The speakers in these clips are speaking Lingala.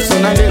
So now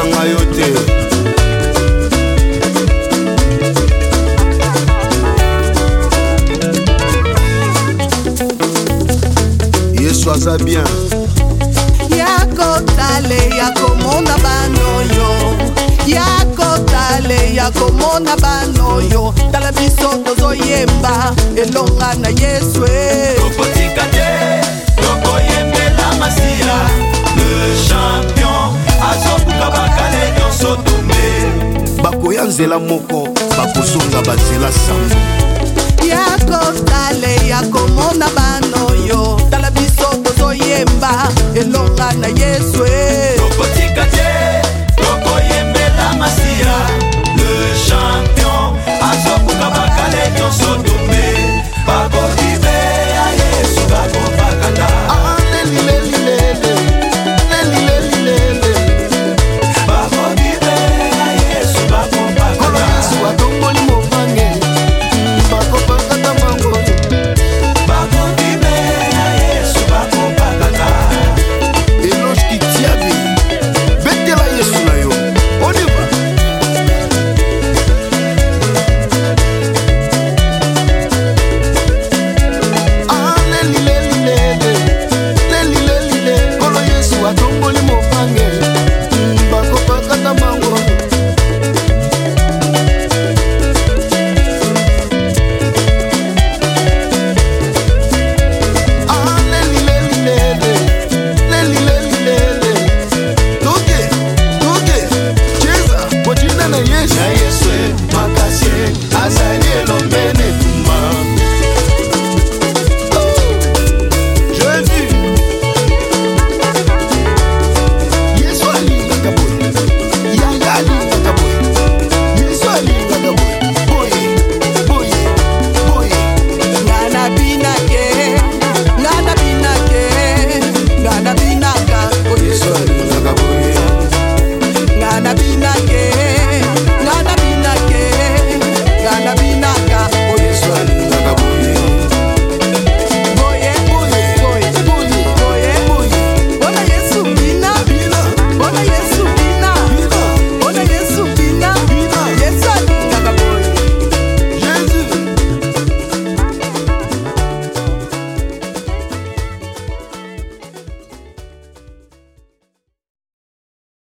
nakokanga yo te yesu aza bien ya kotale ya komona banoyo ya kotale ya komona banoyo tala biso tozoyemba elonga na yesu tokotika eh. te nzela moko bakozonga banzela sango ya kotale ya komona bana oyo tala biso tozoyemba elonga na yesu eh.